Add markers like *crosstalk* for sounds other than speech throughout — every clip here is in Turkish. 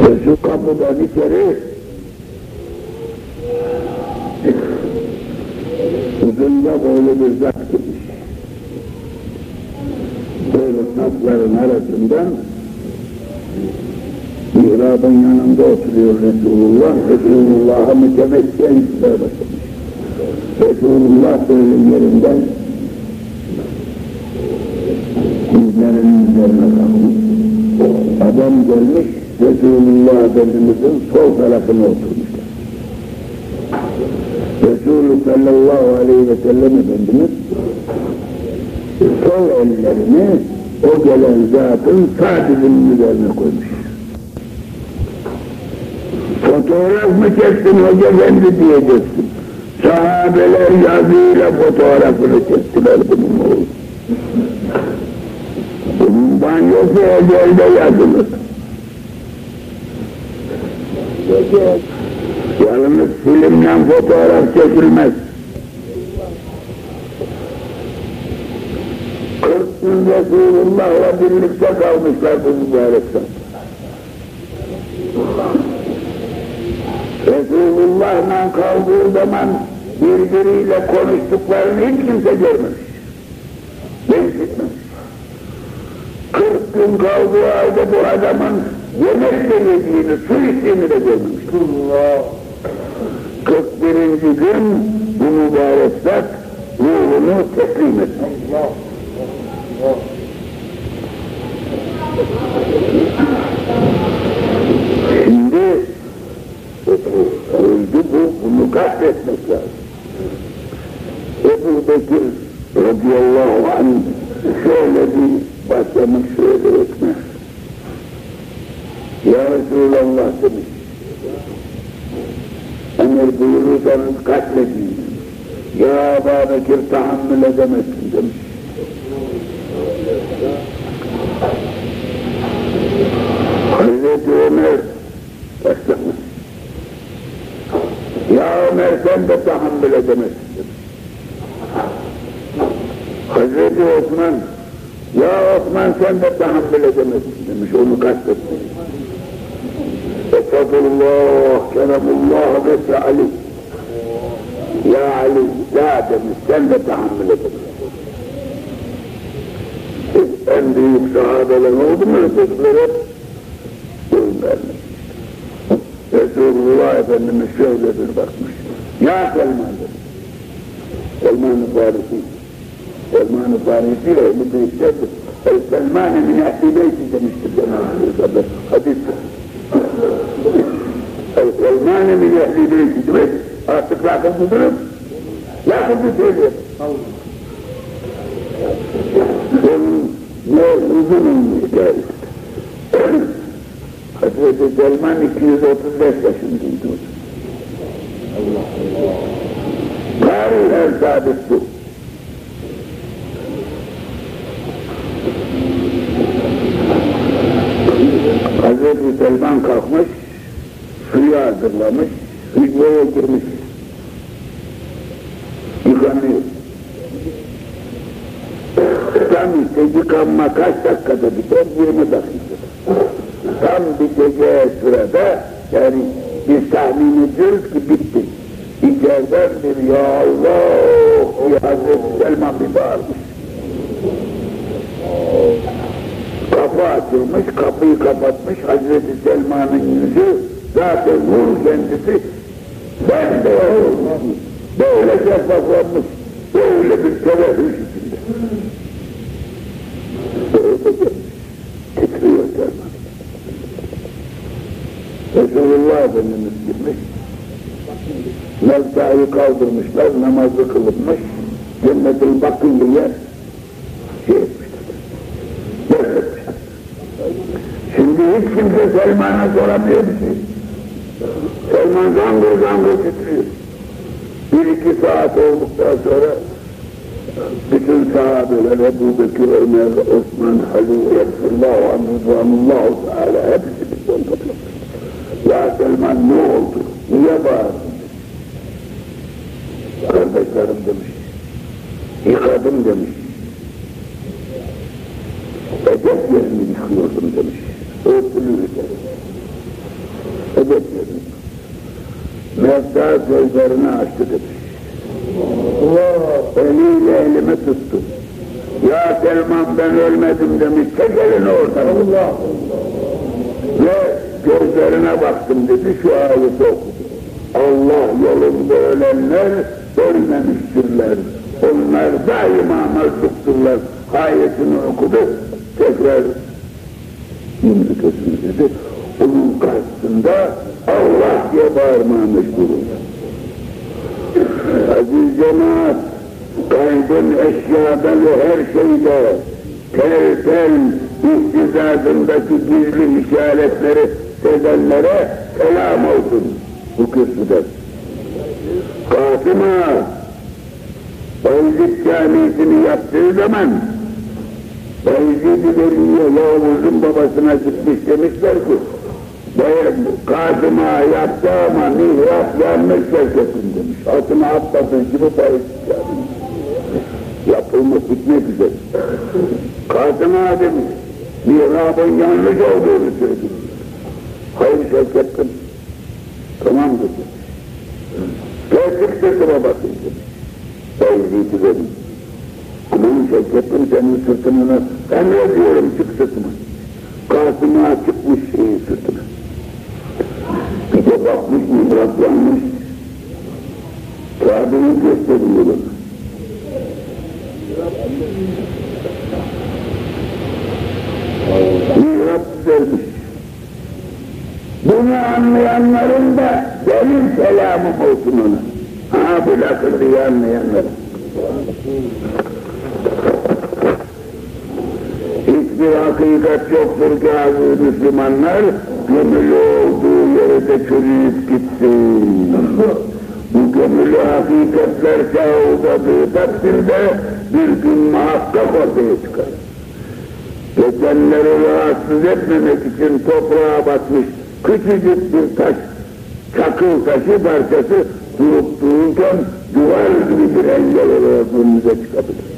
Ve şu kapıdan içeri uzunca boylu bir zat girmiş. Böyle safların arasından mihrabın yanında oturuyor Resulullah. Resulullah'a mütemekken işler başlamış. Resulullah böyle yerinden dizlerinin üzerine kalmış. Adam gelmiş Resulullah Efendimiz'in sol tarafına oturmuşlar. Resulü sallallahu aleyhi ve sellem Efendimiz sol ellerini o gelen zatın sağ dizinin üzerine koymuş. Fotoğraf mı çektin hoca efendi diyeceksin. Sahabeler yazıyla fotoğrafını çektiler bunun oğlu. Bunun banyosu ecelde yazılır. Yalnız filmden fotoğraf çekilmez. Kırk gün Resulullah'la birlikte kalmışlar bu mübarek zat. Resulullah'la kaldığı zaman birbiriyle konuştuklarını hiç kimse görmemiş. Benzetmemiş. Kırk gün kaldığı halde bu adamın yemek de yediğini, su içtiğini de görmemiş. Allah! 41. gün bu mübarek zat ruhunu teslim etmiş. Allah! Allah! Şimdi öldü bu, bunu katletmek lazım. Ebu Bekir radıyallahu anh şöyle bir başlamış şöyle etmez. Ya Resulallah demiş. Emir buyurursanız katledin. Ya Ebu Bekir tahammül edemezsin demiş. Hazreti Ömer başlamış. Ya Ömer sen de tahammül edemezsin demiş. Hazreti Osman ya Osman sen de tahammül edemezsin demiş. Onu kastetmiş. Estağfurullah, Keremullah ve Ali. Ya Ali, ya demiş, sen de tahammül edemezsin. En büyük sahabeler oldu mu ötekiler hep göndermiş. Resulullah Efendimiz şöyle bir bakmış. Ya Selman demiş. Selman-ı Farisi. Selman-ı Farisi ile bir büyüklerdir. El Selman-ı min ehli beyti demiştir Cenab-ı Hak. Hadistir. El Selman-ı min ehli beyti demek. Artık lakıp durup lakıbı söylüyor. Onun ne uzun olmuş hikayesi. Hazreti Selman 235 yaşındaydı o Allah Allah. Tarih el sabit bu. Hazreti Selman kalkmış, suyu hazırlamış, hücreye girmiş. Yıkanıyor. Tam işte yıkanma kaç dakikada biter? 20 dakika. Tam biteceği sırada yani biz tahmin ediyoruz ki bitti. İçeriden bir ya Allah diye Hazreti Selman bir bağırmış. Kapı açılmış, kapıyı kapatmış Hazreti Selman'ın yüzü zaten nur kendisi ben de olmuş. Böyle şeffaflanmış, böyle bir tevehhüş içinde. Böyle titriyor Selman. Resulullah Efendimiz girmiş, mevzayı kaldırmışlar, namazı kılınmış, cennet-ül bakın diye şey etmişler. Bekletmişler. Şimdi hiç kimse Selman'a soramıyor bir şey. Selman zangır zangır titriyor. Bir iki saat olduktan sonra bütün sahabeler, Ebu Bekir, Ömer, Osman, Halil, Resulullah, Rıdvanullah, Teala hepsi bizden toplamış. Ya Selman ne oldu? Niye bağırdın? Kardeşlerim demiş. Yıkadım demiş. Edep yerini yıkıyordum demiş. Örtülü üzere. Hatta gözlerini açtı demiş. Eliyle elimi tuttu. Ya Selman ben ölmedim demiş. Çek elini oradan. Allah. Ve gözlerine baktım dedi şu ayeti okudu. Allah yolunda ölenler ölmemiştirler. Onlar daima mazlukturlar. Ayetini okudu. Tekrar yumrukasını dedi. Onun karşısında Allah diye bağırmaya oldu. Aziz cemaat, kaybın eşyada ve her şeyde tel ihtizazındaki gizli işaretleri sezenlere selam olsun bu kürsüde. Fatıma Bayezid camisini yaptığı zaman Bayezid-i Veli'ye Yavuz'un babasına gitmiş demişler ki Kadıma yaptı ama mihrap yanlış şirketin demiş. Altına atladığı gibi Bayezid camisini yapılmış bitmek üzere. Kadıma demiş mihrabın yanlış olduğunu söyledi. Hayır şirketim. Tamam dedi. Gerçek sırtıma bakın demiş. Bayezid'i verin. Aman şirketim senin sırtını ben ne diyorum çık sırtıma. Kasım'a çıkmış şeyin sırtına. Bir de bakmış mihrap yanmış. Kabe'yi gösteriyor ona. Mihrap düzelmiş. Bunu anlayanların da benim selamım olsun ona. Ha bu lafı anlayanların. Hiçbir hakikat yoktur ki aziz Müslümanlar gömülü olduğu yere de çürüyüp gitti. Bu gömülü hakikatler çağıldadığı takdirde bir gün muhakkak ortaya çıkar. Geçenleri rahatsız etmemek için toprağa batmış küçücük bir taş, çakıl taşı parçası durup dururken duvar gibi bir engel olarak önümüze çıkabilir.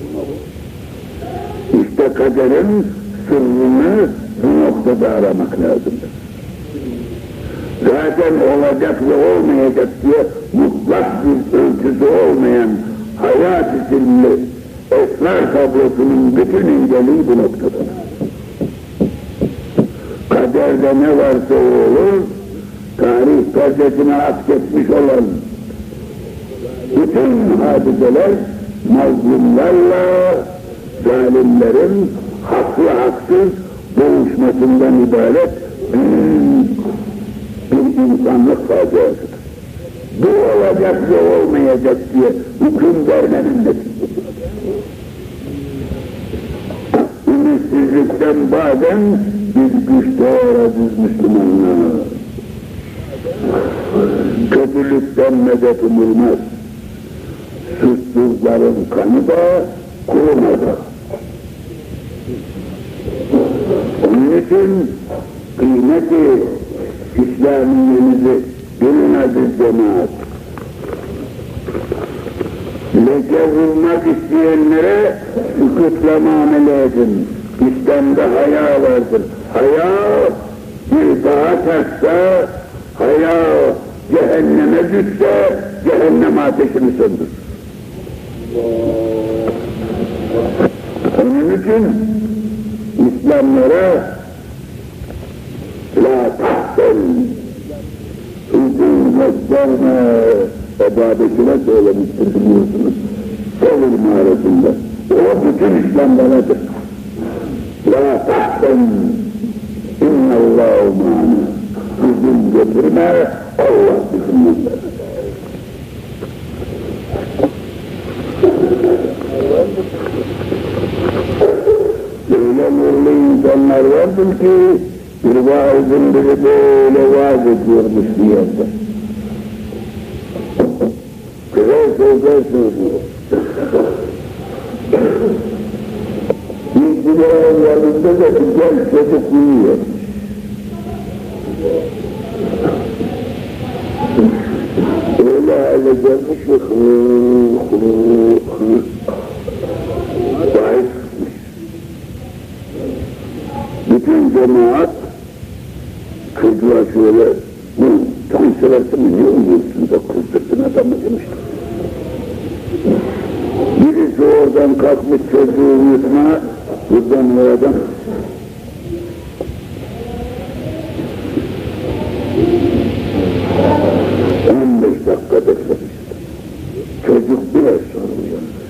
İşte kaderin sırrını bu noktada aramak lazımdır. Zaten olacak ve olmayacak diye mutlak bir ölçüsü olmayan hayat isimli esrar tablosunun bütün inceliği bu noktada. Kaderde ne varsa o olur, tarih perdesine aksetmiş olan bütün hadiseler mazlumlarla zalimlerin haklı haksız boğuşmasından ibaret büyük bir insanlık faciasıdır. Bu olacak ve olmayacak diye hüküm vermenin neticesi. Ümitsizlikten bazen bir güç doğar aziz Müslümanlar. Kötülükten medet umulmaz. Suçsuzların kanı da kurumadı. Onun için kıymeti İslamiyemizi bilin aziz cemaat. Leke vurmak isteyenlere sükutla muamele edin. İslam'da haya vardır. Haya bir dağa taşsa, haya cehenneme düşse, cehennem ateşini söndür. Onun için İslamlara لا تحصل في دين الدنيا وبابك لا ولا مستخدمين صبر مع رسول الله وربك الإسلام بلدك لا تحصل إن الله معنا. في دين الدنيا الله بخمنا لأن المؤمنين كما الرجل فيه vaaz ediyormuş bir yerde. Güzel sözler söylüyor. Bilgilerin yanında da güzel çocuk uyuyor. Öyle hale gelmiş ve hıı hıı hıı sahip bütün cemaat çocuğa şöyle bu Tam sırası mı? Ne uyuyorsun da kızdırdın adamı? demiştim. Birisi oradan kalkmış çocuğu uyutma, buradan oradan On beş dakika beklemiştim. Çocuk biraz sonra uyanmış.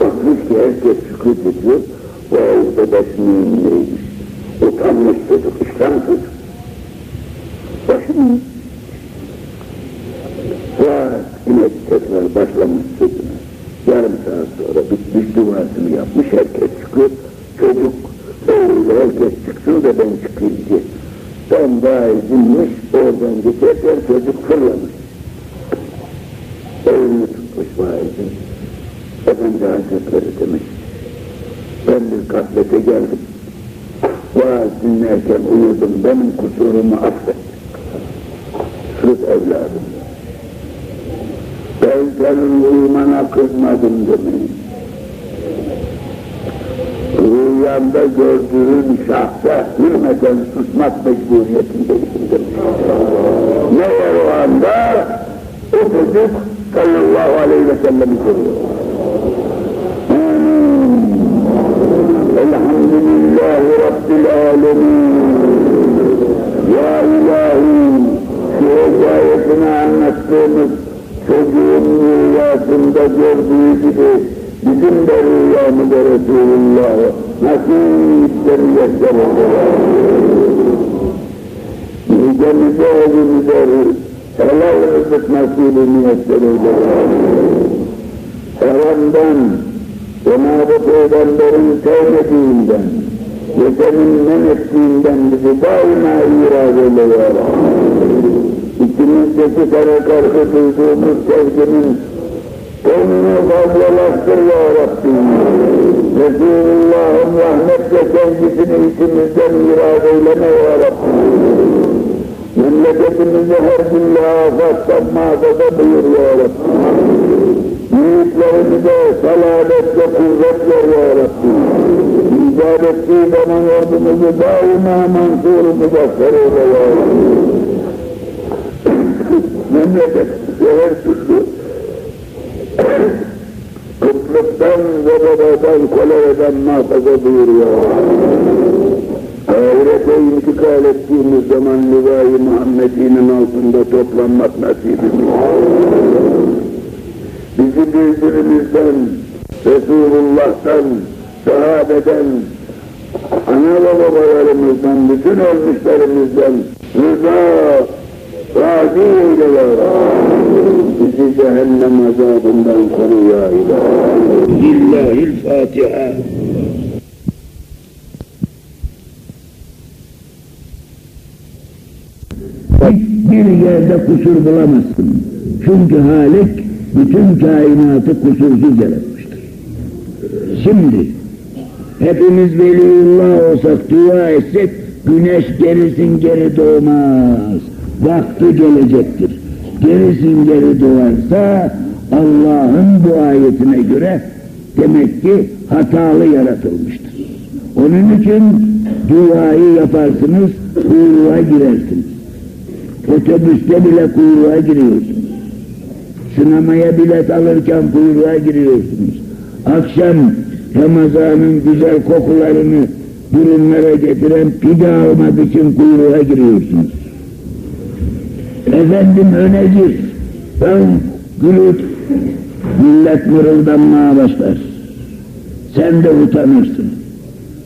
Bakmış ki herkes sükut ediyor, bu avluda başının önündeymiş. Utanmış çocuk, işten çocuk. Başını Saat yine tekrar başlamış sözüne. Yarım saat sonra duasını yapmış, herkes çıkıyor. Çocuk, öyle herkes çıksın da ben çıkayım diye. Tam daha izinmiş, oradan geçerken çocuk fırlamış. Elini tutmuş vaizin. Efendi Hazretleri demiş. Ben bir gaflete geldim. Vaaz dinlerken uyudum, benim kusurumu affet. Sırf evladım. Ben senin uyumana kızmadım demeyin. Rüyamda gördüğün şahsa hürmeten susmak mecburiyetindeyim demiş. Ne var o anda? O çocuk sallallahu aleyhi ve sellem'i görüyor. Elhamdülillahi Rabbil alemin. Ya ilahi, şu hikayesini anlattığımız çocuğun rüyasında gördüğü gibi bizim de rüyamıza Resulullah. Nasipten yeter Nicemize evimize helal rızık nasibini yeter Haramdan, Cenab-ı Peygamber'in sevmediğinden ve senin men ettiğinden bizi daima irad eyle ya. İçimizdeki sana karşı duyduğumuz sevginin Önünü fazlalaştır ya Rabbi. Resulullah'ın rahmetle kendisini içimizden irad eyleme ya Rabbi. Memleketimizi her türlü afattan muhafaza buyur ya Rabbi. Yiğitlerimize salametle kuvvet ver ya Rabbi. İcab ettiği zaman ordumuzu daima mansur muzaffer eyle ya Rabbi. Memleket her kıtlıktan ve babadan koleradan muhafaza buyuruyor. Ahirete intikal ettiğimiz zaman Livai Muhammed'inin altında toplanmak nasibimiz. Bizi birbirimizden, Resulullah'tan, sahabeden, ana ve babalarımızdan, bütün ölmüşlerimizden rıza, razı eyle ya Bizi cehennem azabından koru ya ilahi. Lillahil Fatiha. Hiçbir yerde kusur bulamazsın. Çünkü Halik bütün kainatı kusursuz yaratmıştır. Şimdi hepimiz veliyullah olsak, dua etsek güneş gerisin geri doğmaz. Vakti gelecektir. Gerisin geri doğarsa Allah'ın bu ayetine göre demek ki hatalı yaratılmıştır. Onun için duayı yaparsınız, kuyruğa girersiniz. Otobüste bile kuyruğa giriyorsunuz. Sinemaya bilet alırken kuyruğa giriyorsunuz. Akşam Ramazan'ın güzel kokularını burunlara getiren pide almak için kuyruğa giriyorsunuz. Efendim öne gir. Ben gülüp millet mırıldanmaya başlar. Sen de utanırsın.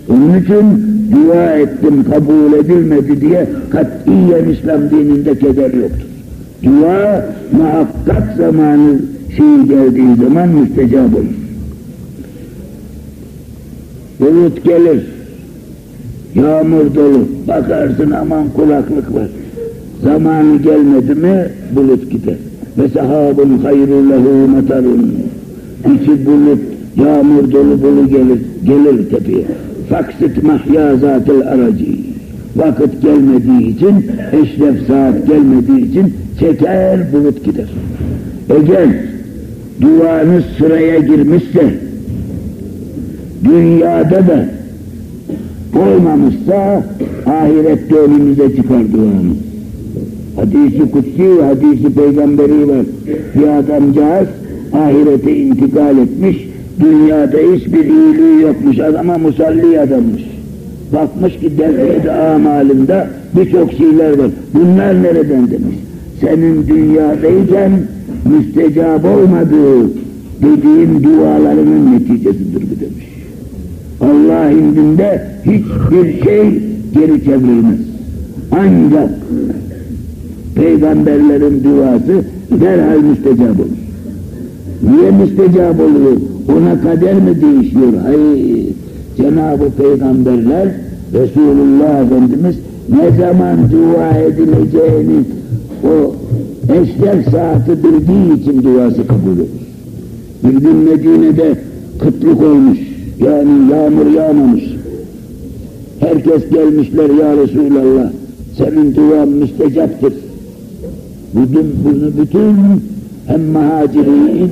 Onun için dua ettim kabul edilmedi diye katiyen İslam dininde keder yoktur. Dua muhakkak zamanı şey geldiği zaman müstecab olur. Bulut gelir, yağmur dolu, bakarsın aman kulaklık var. Zamanı gelmedi mi bulut gider. Ve sahabın hayrü lehu metarun. İçi bulut, yağmur dolu bulu gelir, gelir tepeye. Faksit mahya zatil aracı. Vakit gelmediği için, eşref saat gelmediği için çeker bulut gider. Eğer duanız sıraya girmişse, dünyada da olmamışsa ahirette önümüze çıkar duanız. Hadisi kutsi, hadisi peygamberi var. Bir adamcağız ahirete intikal etmiş, dünyada hiçbir iyiliği yokmuş, adama musalli adammış. Bakmış ki defnede amalinde birçok şeyler var. Bunlar nereden demiş. Senin dünyadayken müstecab olmadığı dediğin dualarının neticesidir bu demiş. Allah indinde hiçbir şey geri çevrilmez. Ancak peygamberlerin duası derhal müstecab olur. Niye müstecab oluyor? Ona kader mi değişiyor? Hayır. Cenab-ı Peygamberler Resulullah Efendimiz ne zaman dua edileceğini o eşref saati bildiği için duası kabul olur. Bir gün Medine'de kıtlık olmuş. Yani yağmur yağmamış. Herkes gelmişler ya Resulallah. Senin duan müstecaptır. Bütün, bunu bütün hem muhacirin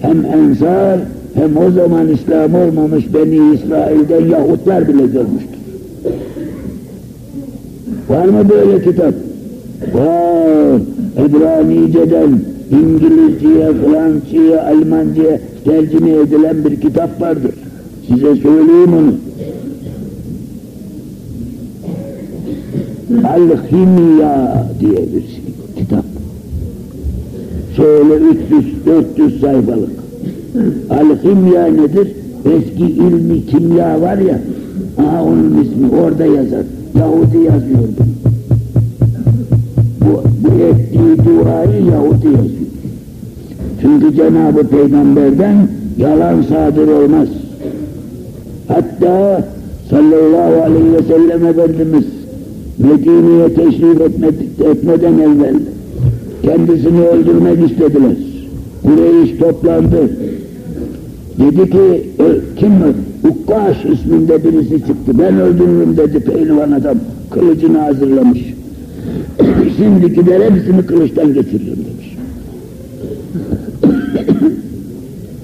hem ensar hem o zaman İslam olmamış Beni İsrail'den Yahutlar bile görmüştür. Var mı böyle kitap? Var. Ebranice'den İngilizceye, Fransızcaya, Almanca'ya tercüme edilen bir kitap vardır. Size söyleyeyim onu. Al-Himya diye bir kitap. Şöyle 300-400 sayfalık. Al-Himya nedir? Eski ilmi kimya var ya, aha onun ismi orada yazar. Yahudi yazıyordu. Bu, bu ettiği duayı Yahudi yazıyor. Çünkü Cenab-ı Peygamber'den yalan sadır olmaz. Hatta sallallahu aleyhi ve sellem Efendimiz Medine'ye teşrif etmeden evvel kendisini öldürmek istediler. Kureyş toplandı. Dedi ki kim Ukkaş isminde birisi çıktı. Ben öldürürüm dedi pehlivan adam. Kılıcını hazırlamış. *clears throat* Şimdikiler hepsini kılıçtan geçiririm demiş. *clears throat*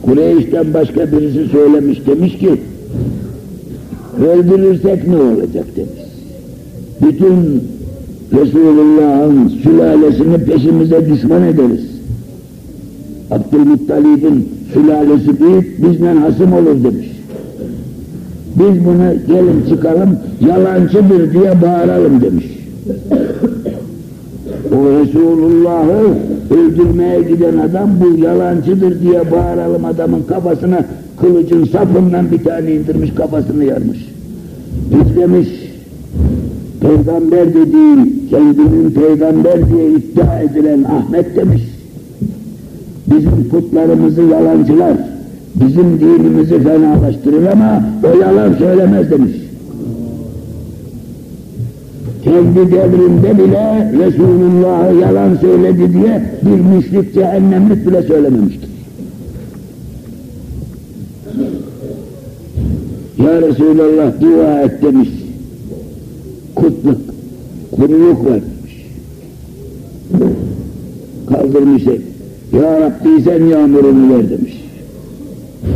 Kureyş'ten başka birisi söylemiş demiş ki öldürürsek ne olacak demiş. Bütün Resulullah'ın sülalesini peşimize düşman ederiz. Abdülmuttalib'in sülalesi büyük, bizden hasım olur demiş. Biz bunu gelin çıkalım, yalancıdır diye bağıralım demiş. o Resulullah'ı öldürmeye giden adam bu yalancıdır diye bağıralım adamın kafasına kılıcın sapından bir tane indirmiş kafasını yarmış. Biz demiş, peygamber dediği, kendinin peygamber diye iddia edilen Ahmet demiş. Bizim putlarımızı yalancılar, bizim dinimizi fenalaştırır ama o yalan söylemez demiş. Kendi devrinde bile Resulullah'ı yalan söyledi diye bir müşrik cehennemlik bile söylememiştir. Ya Resulallah dua et demiş. Kutluk, kuruluk var demiş. Kaldırmış el. Ya Rabbi sen yağmurunu ver demiş.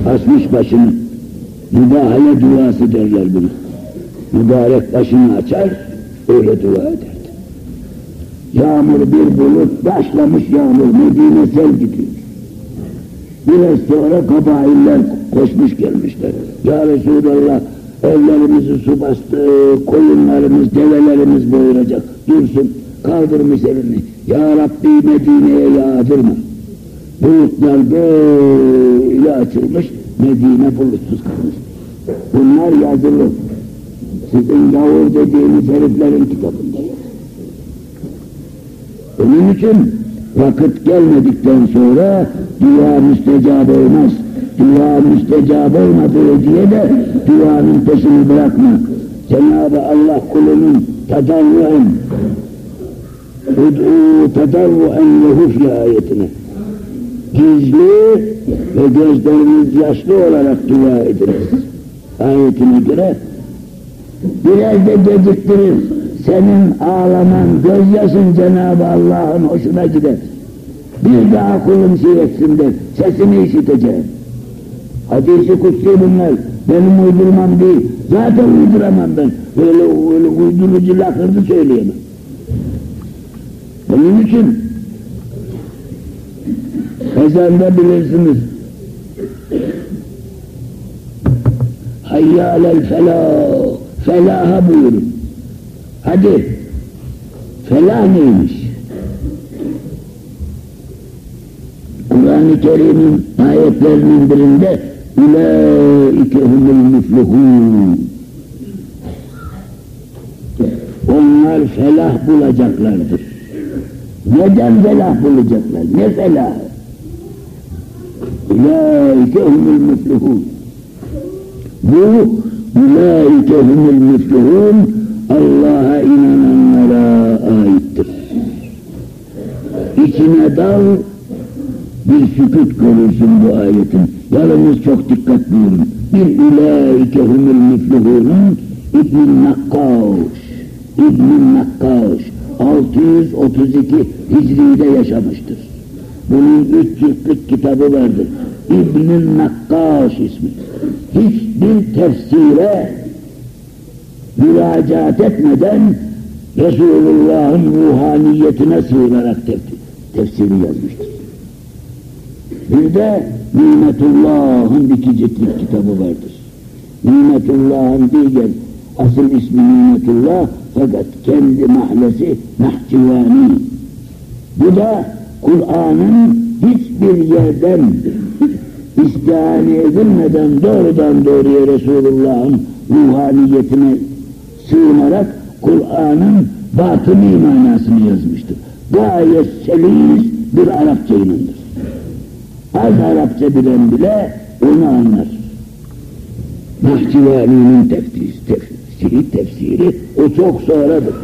Asmış başını. Müdahale duası derler bunu. Mübarek başını açar, öyle dua ederdi. Yağmur bir bulut, başlamış yağmur, Medine sel gidiyor. Biraz sonra kabailler koşmuş gelmişler. Ya Resulallah, evlerimizi su bastı, koyunlarımız, develerimiz boyuracak. Dursun, kaldırmış elini. Ya Rabbi Medine'ye yağdırma. Bulutlar böyle açılmış, Medine bulutsuz kalmış. Bunlar yazılı. Sizin yavur dediğiniz heriflerin kitabında yok. Onun için vakit gelmedikten sonra dua müstecab olmaz. Dua müstecab olmadığı diye de duanın peşini bırakma. Cenab-ı Allah kulunun tadarruen ud'u tadarruen lehufle ayetine gizli ve gözleriniz yaşlı olarak dua ediniz. Ayetine göre biraz da geciktirir. Senin ağlaman, gözyaşın Cenab-ı Allah'ın hoşuna gider. Bir daha kulun şey etsin de sesini işiteceğim. Hadisi kutsi bunlar. Benim uydurmam değil. Zaten uyduramam ben. Böyle, öyle uydurucu lakırdı söyleyemem. Bunun için ezanda bilirsiniz. Hayya alel felah, felaha buyurun. Hadi, felah neymiş? Kur'an-ı Kerim'in ayetlerinin birinde Ulaike humul müflihun Onlar felah bulacaklardır. Neden felah bulacaklar? Ne felah? Ulaike humul müflihun Bu Ulaike humul müflihun Allah'a inananlara aittir. İçine dal bir sükut görürsün bu ayetin. Yalnız çok dikkat buyurun. Bir ulaike humul müflihunun İbn-i Nakkaş. İbn-i Nakkaş 632 Hicri'de yaşamıştır. Bunun üç ciltlik kitabı vardır. İbn-i Nakkaş ismi. Hiçbir tefsire müracaat etmeden Resulullah'ın ruhaniyetine sığınarak tefsiri yazmıştır. Bir de Nimetullah'ın iki ciltlik kitabı vardır. Nimetullah'ın diğer asıl ismi Nimetullah fakat kendi mahallesi Nahçıvani. Bu da Kur'an'ın hiçbir yerden istihane edilmeden doğrudan doğruya Resulullah'ın ruhaniyetine sığınarak Kur'an'ın batıni manasını yazmıştır. Gayet selis bir Arapça inandır. Az Arapça bilen bile onu anlar. Nahçıvani'nin tefsiri, tefsiri, tefsiri o çok sonradır.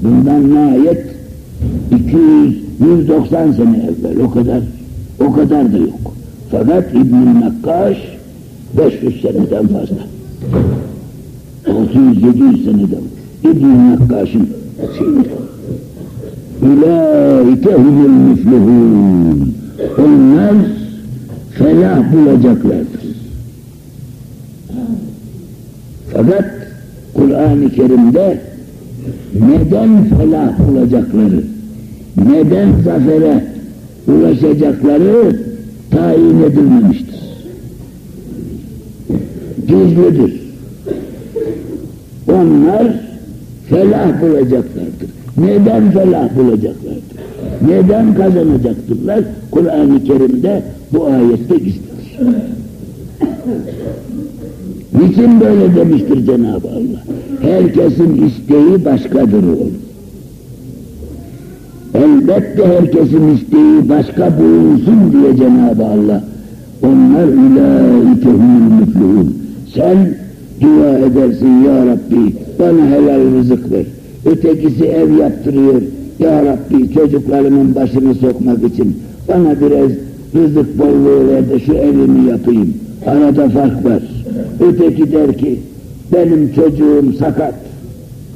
Bundan nihayet 200, 190 sene evvel o kadar o kadar da yok. Fakat İbn-i Nakkaş 500 seneden fazla. 600-700 seneden İbn-i Nakkaş'ın şeyidir. Ulaike humul müflihun. Onlar felah bulacaklardır. Fakat Kur'an-ı Kerim'de neden felah bulacakları, neden zafere ulaşacakları tayin edilmemiştir. Gizlidir. Onlar felah bulacaklardır. Neden felah bulacaklardır? Neden kazanacaktırlar? Kur'an-ı Kerim'de bu ayette gizlidir. Niçin böyle demiştir Cenab-ı Allah? Herkesin isteği başkadır oğlum. Elbette herkesin isteği başka bulunsun diye Cenab-ı Allah. Onlar ulaike humul müflihun. Sen dua edersin ya Rabbi bana helal rızık ver. Ötekisi ev yaptırıyor. Ya Rabbi çocuklarımın başını sokmak için bana biraz rızık bolluğu ver de şu evimi yapayım. Arada fark var. Öteki der ki benim çocuğum sakat.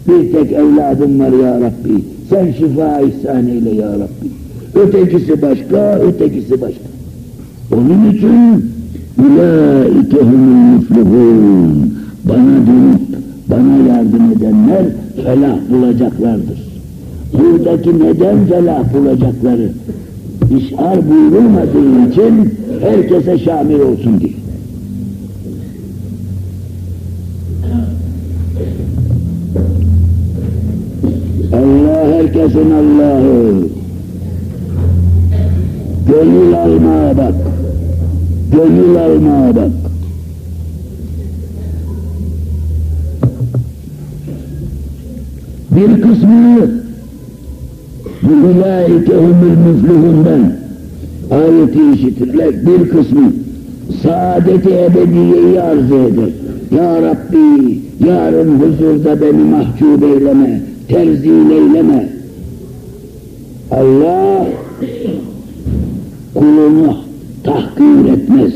Bir tek evladım var ya Rabbi. Sen şifa ihsan eyle ya Rabbi. Ötekisi başka, ötekisi başka. Onun için ulaike humul müflihun. Bana dönüp bana yardım edenler felah bulacaklardır. Buradaki neden felah bulacakları işar buyurulmadığı için herkese şamil olsun diye. Allah herkesin Allah'ı. Gönül almaya bak. Gönül almaya bak. Bir kısmı bu ulaike humul müflihundan ayeti işitirler. Bir kısmı saadeti ebediyeyi arzu eder. Ya Rabbi yarın huzurda beni mahcup eyleme, terzil eyleme. Allah kulunu tahkir etmez.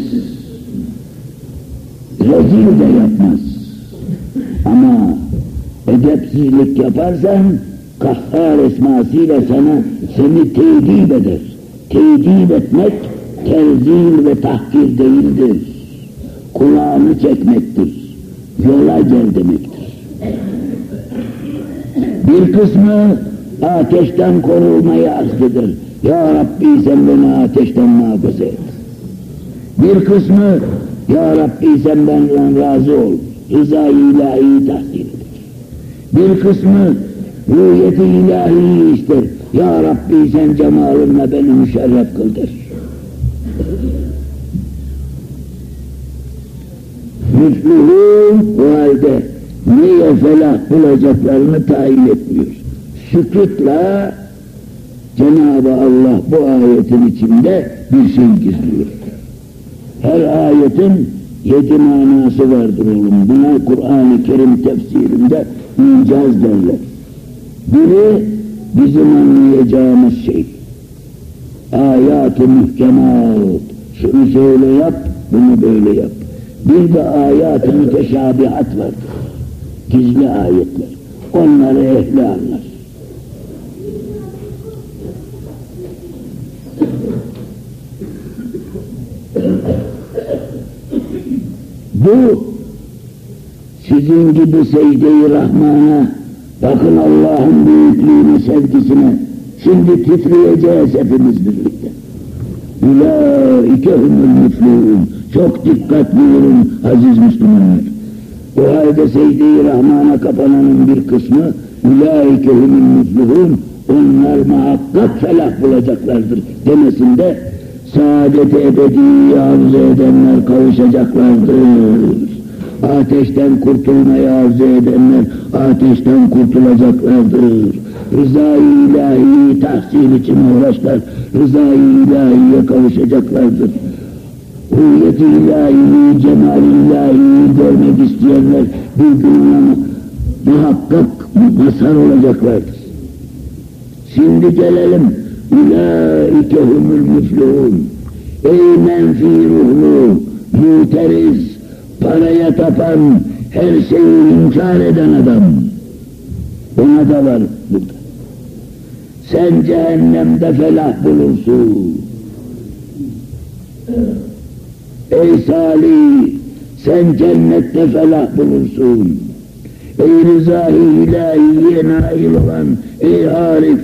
Rezil de yapmaz. Ama edepsizlik yaparsan kahhar esmasıyla sana seni tedip eder. Tedip etmek terzil ve tahkir değildir. Kulağını çekmektir. Yola gel demektir. Bir kısmı ateşten korulmayı azleder. Ya Rabbi sen beni ateşten muhafaza et. Bir kısmı Ya Rabbi sen benden razı ol. Rızayı ilahiyi tahsil eder. Bir kısmı rüyeti ilahiyi ister. Ya Rabbi sen cemalınla beni müşerref kıldır. Müslühün o halde neye felah bulacaklarını tayin etmiyor. Sükutle Cenab-ı Allah bu ayetin içinde bir şey gizliyor. Her ayetin yedi manası vardır oğlum. Buna Kur'an-ı Kerim tefsirinde icaz derler. Biri bizim anlayacağımız şey. Ayat-ı mühkemat. Şunu şöyle yap, bunu böyle yap. Bir de ayat-ı müteşabihat vardır. Gizli ayetler. Onları ehli anlar. Bu sizin gibi secde-i Rahman'a, bakın Allah'ın büyüklüğüne, sevgisine, şimdi titreyeceğiz hepimiz birlikte. Ulaike humul müflüğün. Çok dikkatli olun aziz Müslümanlar. O halde secde-i Rahman'a kapananın bir kısmı ulaike humul müflüğün. Onlar muhakkak felah bulacaklardır demesinde saadet ebedi arzu edenler kavuşacaklardır. Ateşten kurtulmayı arzu edenler ateşten kurtulacaklardır. Rıza-i ilahi tahsil için uğraşlar, rıza-i ilahiye kavuşacaklardır. Hüviyet-i ilahiyi, cemal-i ilahiyi görmek isteyenler bir ona muhakkak mazhar olacaklardır. Şimdi gelelim Ulaike humul müflühun. Ey menfi ruhlu, müteriz, paraya tapan, her şeyi inkar eden adam. Ona da var burada. Sen cehennemde felah bulursun. Ey Salih, sen cennette felah bulursun. Ey rızayı ilahiye nail olan, ey Arif,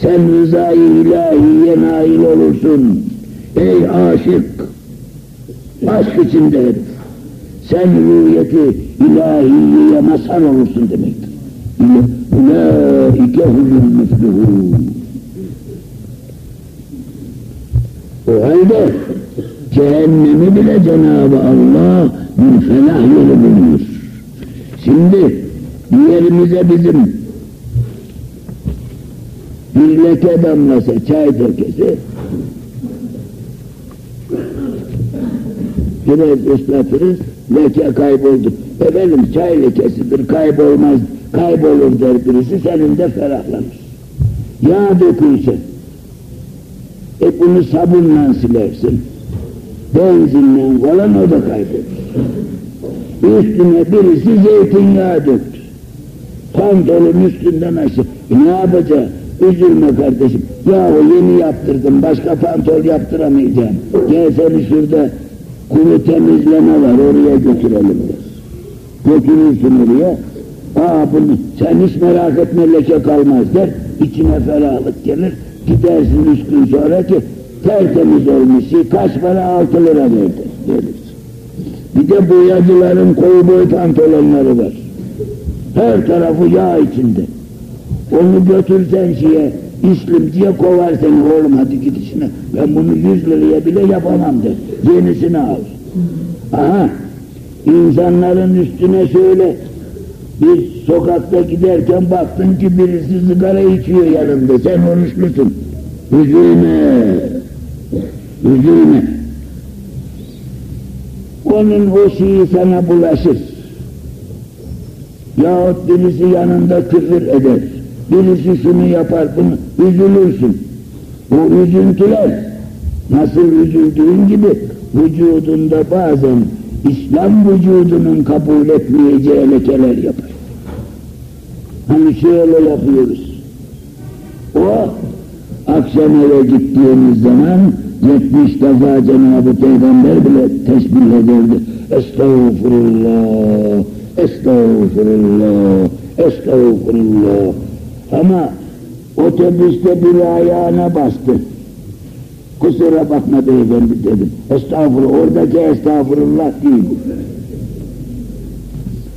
sen rızayı ilahiye nail olursun. Ey aşık, aşk içinde. Sen rüyeti ilahiyeye mazhar olursun demektir. Ulaike humul müflühûn. O halde cehennemi bile Cenab-ı Allah bir felah yolu buluyor. Şimdi yerimize bizim bir leke damlasa çay lekesi biraz ıslatırız, leke kayboldu. Efendim çay lekesidir, kaybolmaz, kaybolur der birisi, senin de ferahlanır. Yağ dökülse, e bunu sabunla silersin, benzinle falan o da kaybolur. Üstüne birisi zeytinyağı döktü. Pantolon üstünden aşağı. E ne yapacak? Üzülme kardeşim. Yahu yeni yaptırdım, başka pantol yaptıramayacağım. Gel seni şurada kuru temizleme var, oraya götürelim. Götürürsün oraya. Aa bunu, sen hiç merak etme leke kalmaz der. İçine ferahlık gelir. Gidersin üç gün sonra ki tertemiz olmuş. Kaç para? Altı lira verdi. Verirsin. Bir de boyacıların koyu boy pantolonları var. Her tarafı yağ içinde. Onu götürsen şeye, İslimciye kovar seni oğlum hadi git işine. Ben bunu yüz liraya bile yapamam der. Yenisini al. Aha, insanların üstüne şöyle bir sokakta giderken baktın ki birisi sigara içiyor yanında. Sen oruçlusun. Üzülme. Üzülme. Onun o şeyi sana bulaşır. Yahut birisi yanında küfür eder. Birisi şunu yapar, bunu üzülürsün. O üzüntüler, nasıl üzüldüğün gibi vücudunda bazen İslam vücudunun kabul etmeyeceği lekeler yapar. Hani şöyle yapıyoruz. O akşam eve gittiğimiz zaman yetmiş defa Cenab-ı Peygamber bile tesbih ederdi. Estağfurullah, estağfurullah, estağfurullah. Ama otobüste bir ayağına bastı. Kusura bakma beyefendi dedim. Estağfurullah, oradaki estağfurullah değil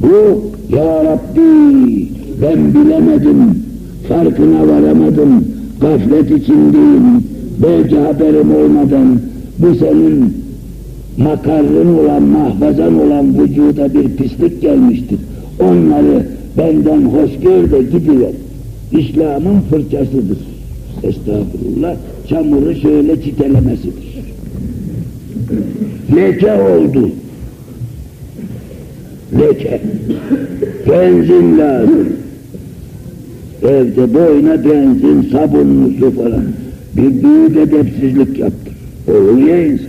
bu. Ya Rabbi ben bilemedim, farkına varamadım, gaflet içindeyim, belki haberim olmadan bu senin makarrın olan, mahfazan olan vücuda bir pislik gelmiştir. Onları benden hoş gör de gidiver. İslam'ın fırçasıdır. Estağfurullah, çamuru şöyle çitelemesidir. Leke oldu. Leke. Benzin lazım. Evde boyuna benzin, sabunlu su falan. Bir büyük edepsizlik yaptı. Olur ya insan.